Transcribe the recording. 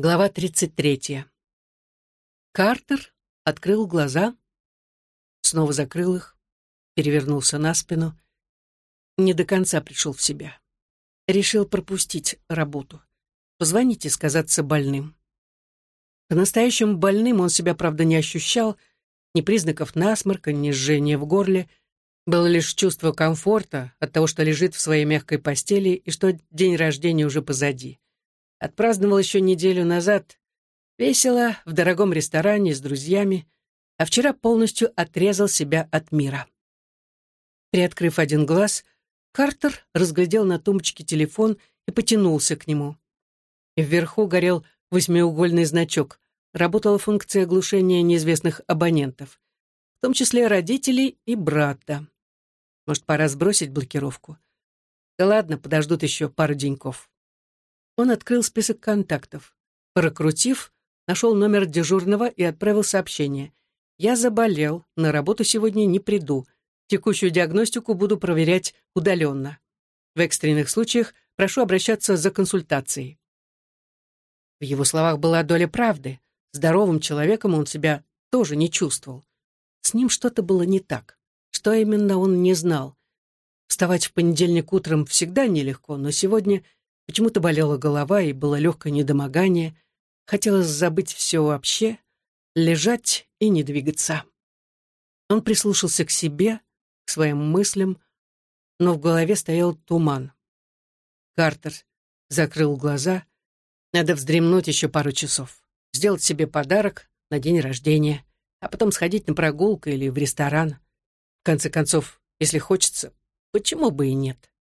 Глава 33. Картер открыл глаза, снова закрыл их, перевернулся на спину. Не до конца пришел в себя. Решил пропустить работу. Позвонить и сказаться больным. По-настоящему больным он себя, правда, не ощущал, ни признаков насморка, ни жжения в горле. Было лишь чувство комфорта от того, что лежит в своей мягкой постели и что день рождения уже позади. Отпраздновал еще неделю назад. Весело, в дорогом ресторане с друзьями, а вчера полностью отрезал себя от мира. Приоткрыв один глаз, Картер разглядел на тумбочке телефон и потянулся к нему. Вверху горел восьмиугольный значок. Работала функция глушения неизвестных абонентов, в том числе родителей и брата. Может, пора сбросить блокировку? Да ладно, подождут еще пару деньков. Он открыл список контактов. Прокрутив, нашел номер дежурного и отправил сообщение. «Я заболел, на работу сегодня не приду. Текущую диагностику буду проверять удаленно. В экстренных случаях прошу обращаться за консультацией». В его словах была доля правды. Здоровым человеком он себя тоже не чувствовал. С ним что-то было не так. Что именно он не знал. Вставать в понедельник утром всегда нелегко, но сегодня — Почему-то болела голова и было легкое недомогание. Хотелось забыть все вообще, лежать и не двигаться. Он прислушался к себе, к своим мыслям, но в голове стоял туман. Картер закрыл глаза. Надо вздремнуть еще пару часов, сделать себе подарок на день рождения, а потом сходить на прогулку или в ресторан. В конце концов, если хочется, почему бы и нет?